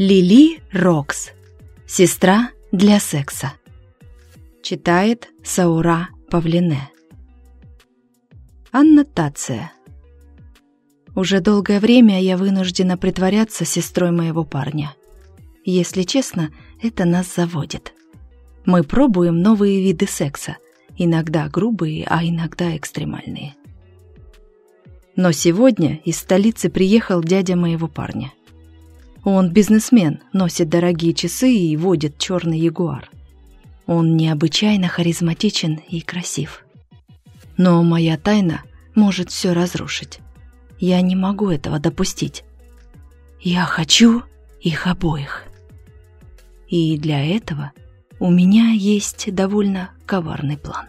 Лили Рокс. Сестра для секса. Читает Саура Павлине. Аннотация. Уже долгое время я вынуждена притворяться сестрой моего парня. Если честно, это нас заводит. Мы пробуем новые виды секса, иногда грубые, а иногда экстремальные. Но сегодня из столицы приехал дядя моего парня – он бизнесмен, носит дорогие часы и водит черный ягуар. Он необычайно харизматичен и красив. Но моя тайна может все разрушить. Я не могу этого допустить. Я хочу их обоих. И для этого у меня есть довольно коварный план.